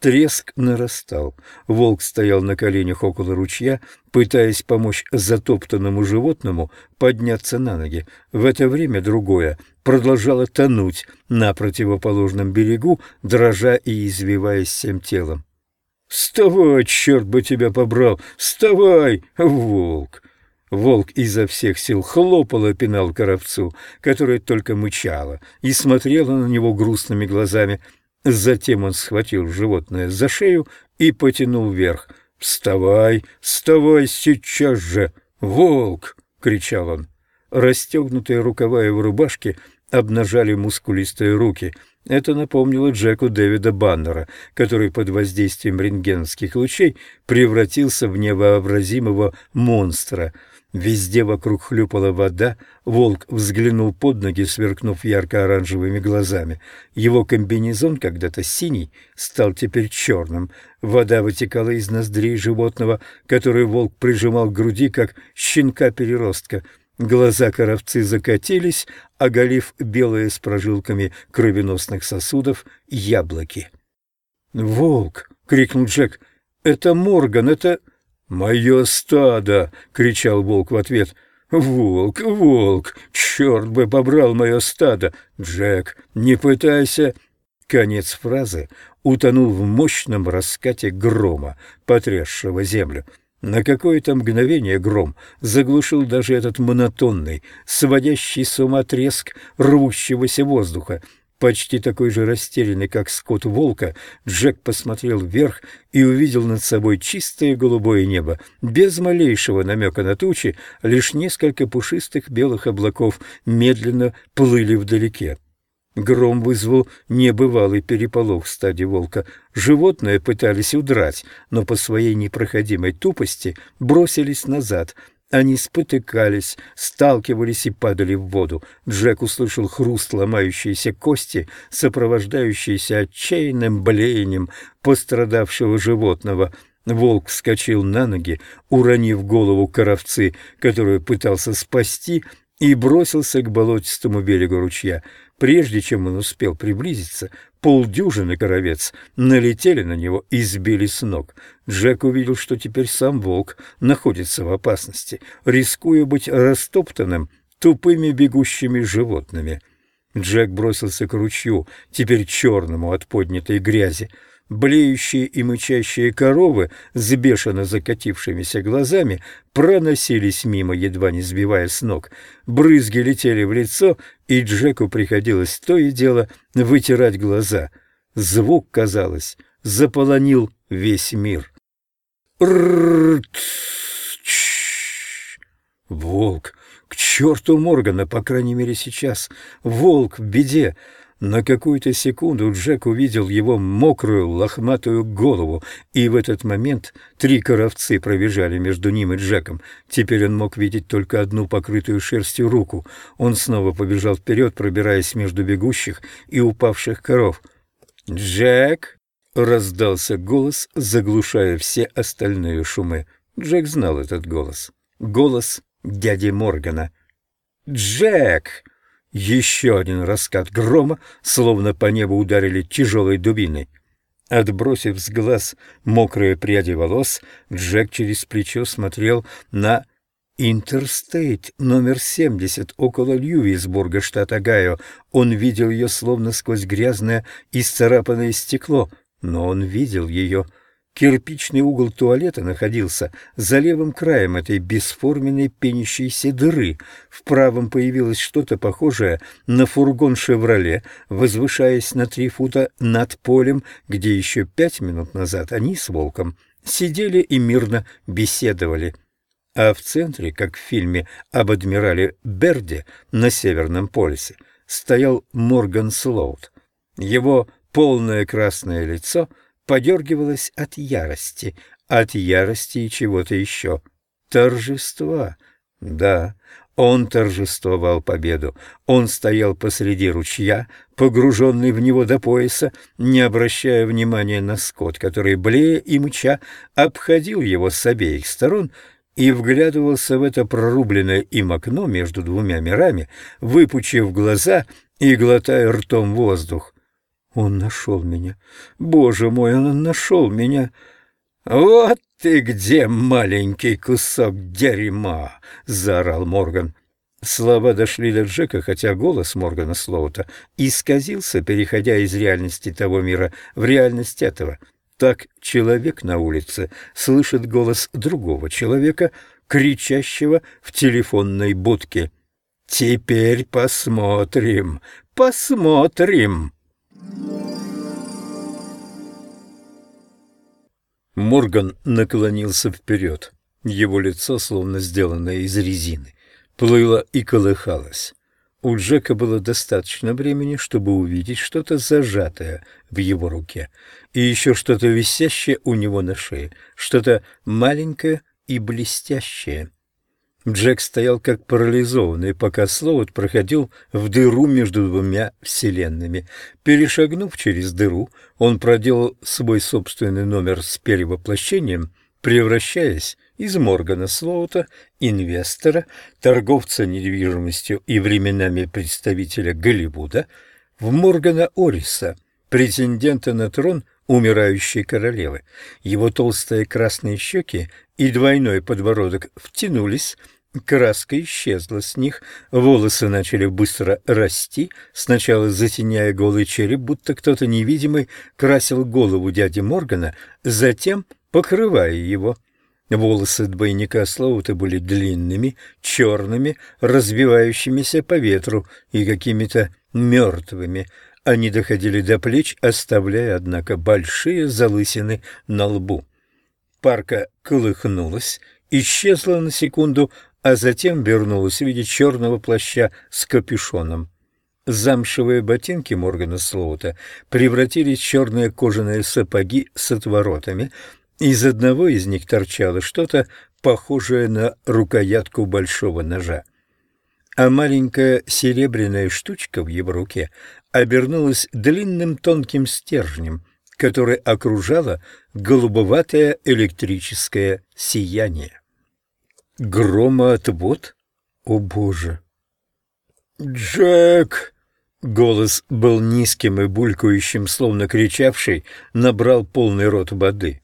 Треск нарастал. Волк стоял на коленях около ручья, пытаясь помочь затоптанному животному подняться на ноги. В это время другое продолжало тонуть на противоположном берегу, дрожа и извиваясь всем телом. «Вставай, черт бы тебя побрал! Вставай, волк!» Волк изо всех сил хлопал и пинал коровцу, которая только мычала и смотрела на него грустными глазами. Затем он схватил животное за шею и потянул вверх. «Вставай, вставай сейчас же! Волк!» — кричал он. Расстегнутые рукава его рубашки обнажали мускулистые руки. Это напомнило Джеку Дэвида Баннера, который под воздействием рентгеновских лучей превратился в невообразимого монстра — Везде вокруг хлюпала вода, волк взглянул под ноги, сверкнув ярко-оранжевыми глазами. Его комбинезон, когда-то синий, стал теперь черным. Вода вытекала из ноздрей животного, который волк прижимал к груди, как щенка-переростка. Глаза коровцы закатились, оголив белые с прожилками кровеносных сосудов яблоки. «Волк!» — крикнул Джек. «Это Морган, это...» «Мое стадо!» — кричал волк в ответ. «Волк, волк! Черт бы побрал мое стадо! Джек, не пытайся...» Конец фразы утонул в мощном раскате грома, потрясшего землю. На какое-то мгновение гром заглушил даже этот монотонный, сводящий с ума треск рвущегося воздуха, Почти такой же растерянный, как скот волка, Джек посмотрел вверх и увидел над собой чистое голубое небо, без малейшего намека на тучи, лишь несколько пушистых белых облаков медленно плыли вдалеке. Гром вызвал небывалый переполох в стаде волка. Животные пытались удрать, но по своей непроходимой тупости бросились назад — они спотыкались, сталкивались и падали в воду. Джек услышал хруст ломающейся кости, сопровождающийся отчаянным блеянием пострадавшего животного. Волк вскочил на ноги, уронив голову коровцы, которую пытался спасти, и бросился к болотистому берегу ручья. Прежде чем он успел приблизиться, полдюжины коровец налетели на него и сбили с ног. Джек увидел, что теперь сам волк находится в опасности, рискуя быть растоптанным тупыми бегущими животными. Джек бросился к ручью, теперь черному от поднятой грязи. Блеющие и мычащие коровы с бешено закатившимися глазами проносились мимо, едва не сбивая с ног. Брызги летели в лицо, и Джеку приходилось то и дело вытирать глаза. Звук, казалось, заполонил весь мир. Волк! К черту Моргана, по крайней мере сейчас. Волк в беде. На какую-то секунду Джек увидел его мокрую лохматую голову, и в этот момент три коровцы пробежали между ним и Джеком. Теперь он мог видеть только одну покрытую шерстью руку. Он снова побежал вперед, пробираясь между бегущих и упавших коров. «Джек!» — раздался голос, заглушая все остальные шумы. Джек знал этот голос. Голос дяди Моргана. «Джек!» Еще один раскат грома, словно по небу ударили тяжелой дубиной. Отбросив с глаз мокрые пряди волос, Джек через плечо смотрел на Интерстейт номер 70 около Льюисбурга, штат Огайо. Он видел ее словно сквозь грязное и исцарапанное стекло, но он видел ее — Кирпичный угол туалета находился за левым краем этой бесформенной пенящейся дыры. В правом появилось что-то похожее на фургон «Шевроле», возвышаясь на три фута над полем, где еще пять минут назад они с Волком сидели и мирно беседовали. А в центре, как в фильме об адмирале Берде на Северном полюсе, стоял Морган Слоут. Его полное красное лицо — подергивалась от ярости, от ярости и чего-то еще. Торжества. Да, он торжествовал победу. Он стоял посреди ручья, погруженный в него до пояса, не обращая внимания на скот, который, блея и мча, обходил его с обеих сторон и вглядывался в это прорубленное им окно между двумя мирами, выпучив глаза и глотая ртом воздух. Он нашел меня. Боже мой, он нашел меня. «Вот ты где, маленький кусок дерьма!» — заорал Морган. Слова дошли до Джека, хотя голос Моргана Слоута исказился, переходя из реальности того мира в реальность этого. Так человек на улице слышит голос другого человека, кричащего в телефонной будке. «Теперь посмотрим, посмотрим!» Морган наклонился вперед. Его лицо, словно сделанное из резины, плыло и колыхалось. У Джека было достаточно времени, чтобы увидеть что-то зажатое в его руке и еще что-то висящее у него на шее, что-то маленькое и блестящее. Джек стоял как парализованный, пока Слоут проходил в дыру между двумя вселенными. Перешагнув через дыру, он проделал свой собственный номер с перевоплощением, превращаясь из Моргана Слоута, инвестора, торговца недвижимостью и временами представителя Голливуда, в Моргана Ориса, претендента на трон умирающей королевы. Его толстые красные щеки и двойной подбородок втянулись, краска исчезла с них, волосы начали быстро расти, сначала затеняя голый череп, будто кто-то невидимый красил голову дяди Моргана, затем покрывая его. Волосы двойника Слоута были длинными, черными, развивающимися по ветру и какими-то мертвыми. Они доходили до плеч, оставляя, однако, большие залысины на лбу. Парка колыхнулась, исчезла на секунду, а затем вернулась в виде черного плаща с капюшоном. Замшевые ботинки Моргана Слоута превратились в черные кожаные сапоги с отворотами. Из одного из них торчало что-то, похожее на рукоятку большого ножа. А маленькая серебряная штучка в его руке обернулась длинным тонким стержнем, который окружало голубоватое электрическое сияние. Громоотвод? О, Боже! «Джек!» Голос был низким и булькающим, словно кричавший, набрал полный рот воды.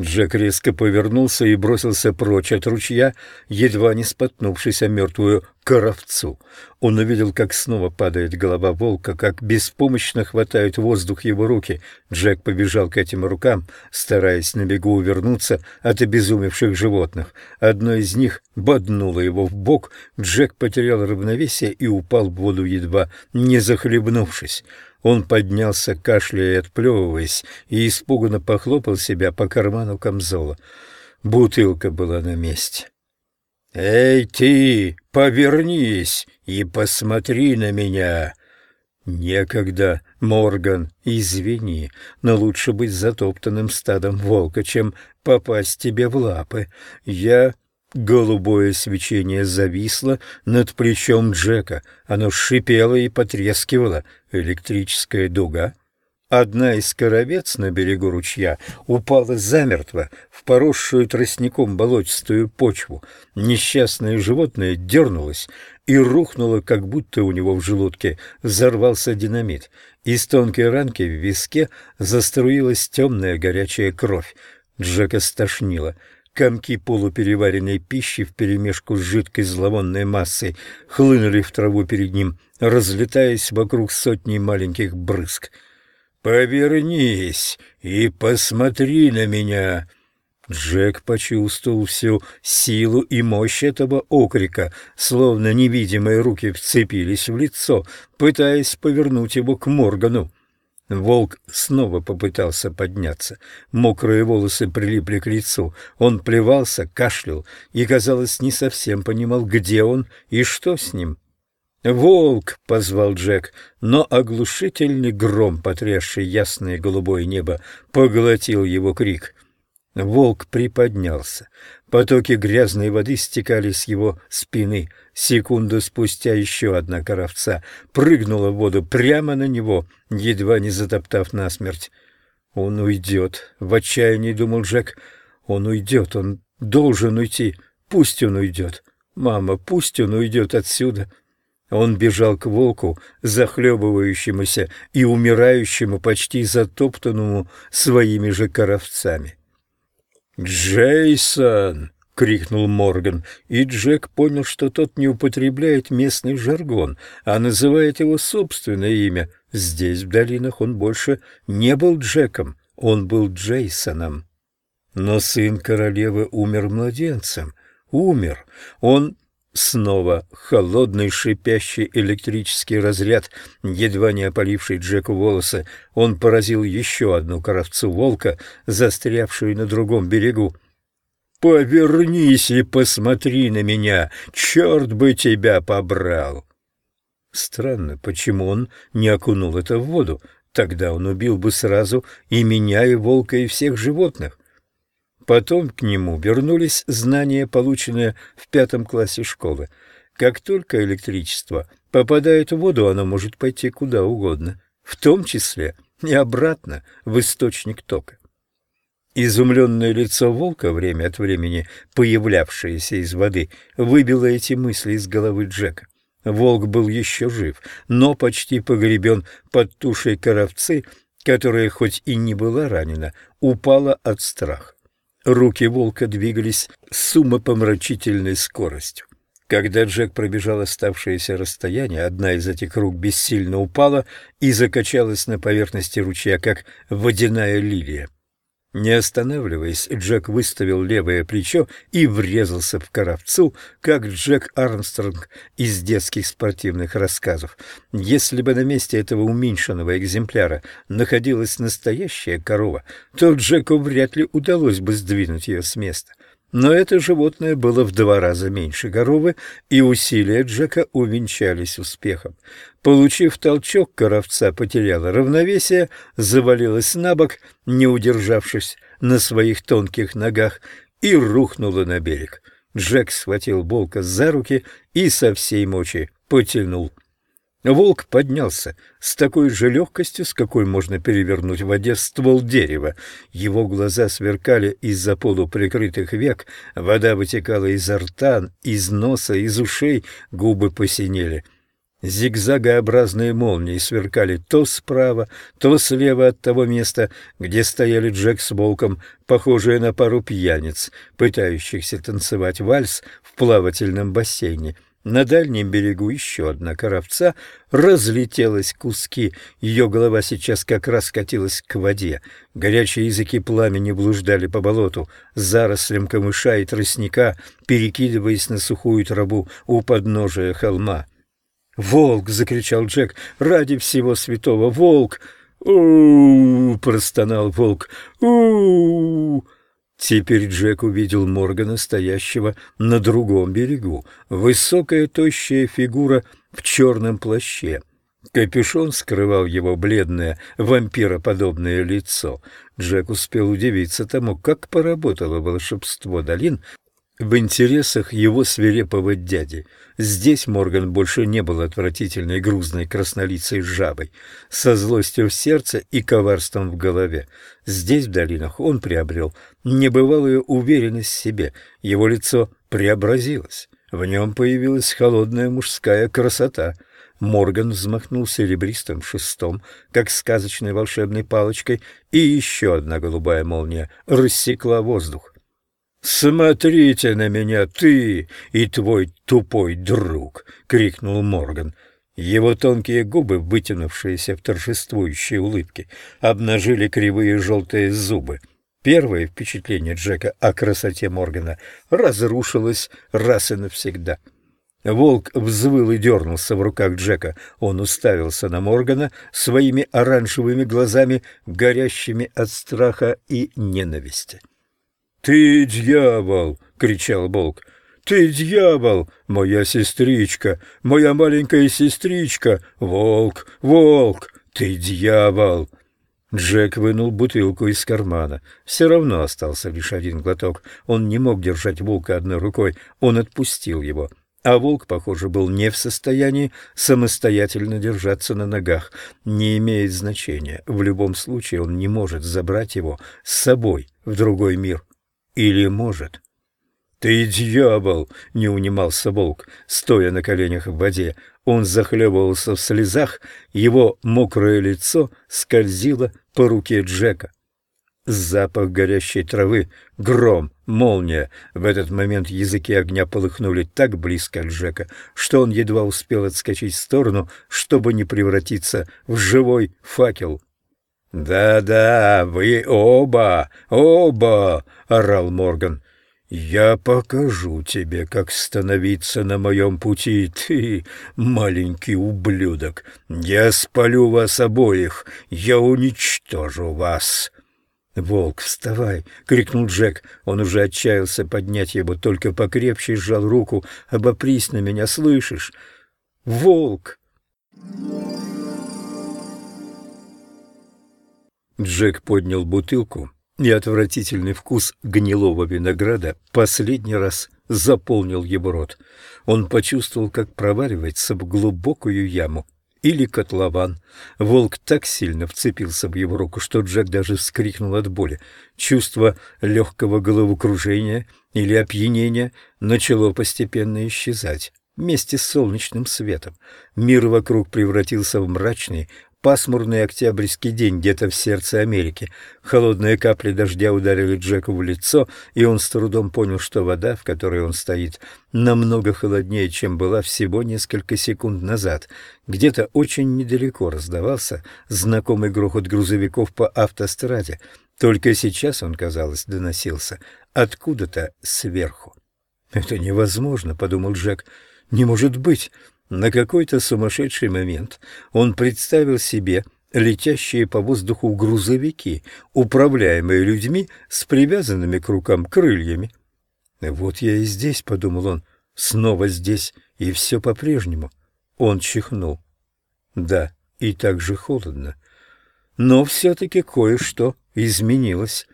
Джек резко повернулся и бросился прочь от ручья, едва не споткнувшись о мертвую коровцу. Он увидел, как снова падает голова волка, как беспомощно хватают воздух его руки. Джек побежал к этим рукам, стараясь на бегу увернуться от обезумевших животных. Одно из них боднуло его в бок. Джек потерял равновесие и упал в воду, едва не захлебнувшись. Он поднялся, кашляя и отплевываясь, и испуганно похлопал себя по карману камзола. Бутылка была на месте. «Эй, ты, повернись и посмотри на меня!» «Некогда, Морган, извини, но лучше быть затоптанным стадом волка, чем попасть тебе в лапы. Я Голубое свечение зависло над плечом Джека. Оно шипело и потрескивало. Электрическая дуга. Одна из коровец на берегу ручья упала замертво в поросшую тростником болотистую почву. Несчастное животное дернулось и рухнуло, как будто у него в желудке взорвался динамит. Из тонкой ранки в виске заструилась темная горячая кровь. Джека стошнило — Комки полупереваренной пищи вперемешку с жидкой зловонной массой хлынули в траву перед ним, разлетаясь вокруг сотни маленьких брызг. «Повернись и посмотри на меня!» Джек почувствовал всю силу и мощь этого окрика, словно невидимые руки вцепились в лицо, пытаясь повернуть его к Моргану. Волк снова попытался подняться. Мокрые волосы прилипли к лицу. Он плевался, кашлял и, казалось, не совсем понимал, где он и что с ним. «Волк!» — позвал Джек, но оглушительный гром, потрясший ясное голубое небо, поглотил его крик. Волк приподнялся. Потоки грязной воды стекали с его спины. Секунду спустя еще одна коровца прыгнула в воду прямо на него, едва не затоптав насмерть. «Он уйдет», — в отчаянии думал Джек. «Он уйдет, он должен уйти. Пусть он уйдет. Мама, пусть он уйдет отсюда». Он бежал к волку, захлебывающемуся и умирающему, почти затоптанному своими же коровцами. «Джейсон!» — крикнул Морган, и Джек понял, что тот не употребляет местный жаргон, а называет его собственное имя. Здесь, в долинах, он больше не был Джеком, он был Джейсоном. Но сын королевы умер младенцем. Умер. Он Снова холодный шипящий электрический разряд, едва не опаливший Джеку волосы, он поразил еще одну коровцу волка, застрявшую на другом берегу. «Повернись и посмотри на меня! Черт бы тебя побрал!» Странно, почему он не окунул это в воду? Тогда он убил бы сразу и меня, и волка, и всех животных. Потом к нему вернулись знания, полученные в пятом классе школы. Как только электричество попадает в воду, оно может пойти куда угодно, в том числе и обратно в источник тока. Изумленное лицо волка, время от времени появлявшееся из воды, выбило эти мысли из головы Джека. Волк был еще жив, но почти погребен под тушей коровцы, которая, хоть и не была ранена, упала от страха. Руки волка двигались с умопомрачительной скоростью. Когда Джек пробежал оставшееся расстояние, одна из этих рук бессильно упала и закачалась на поверхности ручья, как водяная лилия. Не останавливаясь, Джек выставил левое плечо и врезался в коровцу, как Джек Армстронг из детских спортивных рассказов. Если бы на месте этого уменьшенного экземпляра находилась настоящая корова, то Джеку вряд ли удалось бы сдвинуть ее с места. Но это животное было в два раза меньше коровы, и усилия Джека увенчались успехом. Получив толчок, коровца потеряла равновесие, завалилась на бок, не удержавшись на своих тонких ногах, и рухнула на берег. Джек схватил волка за руки и со всей мочи потянул Волк поднялся с такой же легкостью, с какой можно перевернуть в воде ствол дерева. Его глаза сверкали из-за полуприкрытых век, вода вытекала изо рта, из носа, из ушей, губы посинели. Зигзагообразные молнии сверкали то справа, то слева от того места, где стояли Джек с волком, похожие на пару пьяниц, пытающихся танцевать вальс в плавательном бассейне. На дальнем берегу еще одна коровца разлетелась куски. Ее голова сейчас как раз катилась к воде. Горячие языки пламени блуждали по болоту, зарослям камыша и тростника, перекидываясь на сухую траву у подножия холма. «Волк!» — закричал Джек. «Ради всего святого! Волк!» «У-у-у!» — простонал волк. «У-у-у!» Теперь Джек увидел Моргана, стоящего на другом берегу. Высокая тощая фигура в черном плаще. Капюшон скрывал его бледное, вампироподобное лицо. Джек успел удивиться тому, как поработало волшебство долин в интересах его свирепого дяди. Здесь Морган больше не был отвратительной грузной краснолицей жабой, со злостью в сердце и коварством в голове. Здесь, в долинах, он приобрел небывалую уверенность в себе, его лицо преобразилось, в нем появилась холодная мужская красота. Морган взмахнул серебристым шестом, как сказочной волшебной палочкой, и еще одна голубая молния рассекла воздух. «Смотрите на меня, ты и твой тупой друг!» — крикнул Морган. Его тонкие губы, вытянувшиеся в торжествующей улыбке, обнажили кривые желтые зубы. Первое впечатление Джека о красоте Моргана разрушилось раз и навсегда. Волк взвыл и дернулся в руках Джека. Он уставился на Моргана своими оранжевыми глазами, горящими от страха и ненависти. «Ты дьявол!» — кричал Волк. «Ты дьявол, моя сестричка, моя маленькая сестричка! Волк, волк, ты дьявол!» Джек вынул бутылку из кармана. Все равно остался лишь один глоток. Он не мог держать волка одной рукой, он отпустил его. А волк, похоже, был не в состоянии самостоятельно держаться на ногах. Не имеет значения. В любом случае он не может забрать его с собой в другой мир. Или может? «Ты дьявол!» — не унимался волк, стоя на коленях в воде. Он захлебывался в слезах, его мокрое лицо скользило по руке Джека. Запах горящей травы, гром, молния. В этот момент языки огня полыхнули так близко от Джека, что он едва успел отскочить в сторону, чтобы не превратиться в живой факел. «Да-да, вы оба, оба!» — орал Морган. «Я покажу тебе, как становиться на моем пути, ты, маленький ублюдок. Я спалю вас обоих, я уничтожу вас». «Волк, вставай!» — крикнул Джек. Он уже отчаялся поднять его, только покрепче сжал руку. «Обопрись на меня, слышишь?» «Волк!» Джек поднял бутылку, и отвратительный вкус гнилого винограда последний раз заполнил его рот. Он почувствовал, как проваливается в глубокую яму или котлован. Волк так сильно вцепился в его руку, что Джек даже вскрикнул от боли. Чувство легкого головокружения или опьянения начало постепенно исчезать вместе с солнечным светом. Мир вокруг превратился в мрачный, пасмурный октябрьский день где-то в сердце Америки. Холодные капли дождя ударили Джеку в лицо, и он с трудом понял, что вода, в которой он стоит, намного холоднее, чем была всего несколько секунд назад. Где-то очень недалеко раздавался знакомый грохот грузовиков по автостраде. Только сейчас он, казалось, доносился откуда-то сверху. «Это невозможно», — подумал Джек. «Не может быть!» На какой-то сумасшедший момент он представил себе летящие по воздуху грузовики, управляемые людьми с привязанными к рукам крыльями. «Вот я и здесь», — подумал он, — «снова здесь, и все по-прежнему». Он чихнул. Да, и так же холодно. Но все-таки кое-что изменилось.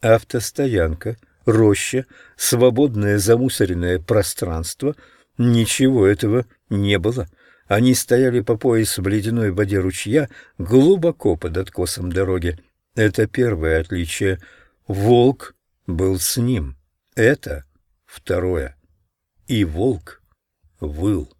Автостоянка, роща, свободное замусоренное пространство — Ничего этого не было. Они стояли по пояс в ледяной воде ручья, глубоко под откосом дороги. Это первое отличие. Волк был с ним. Это второе. И волк выл.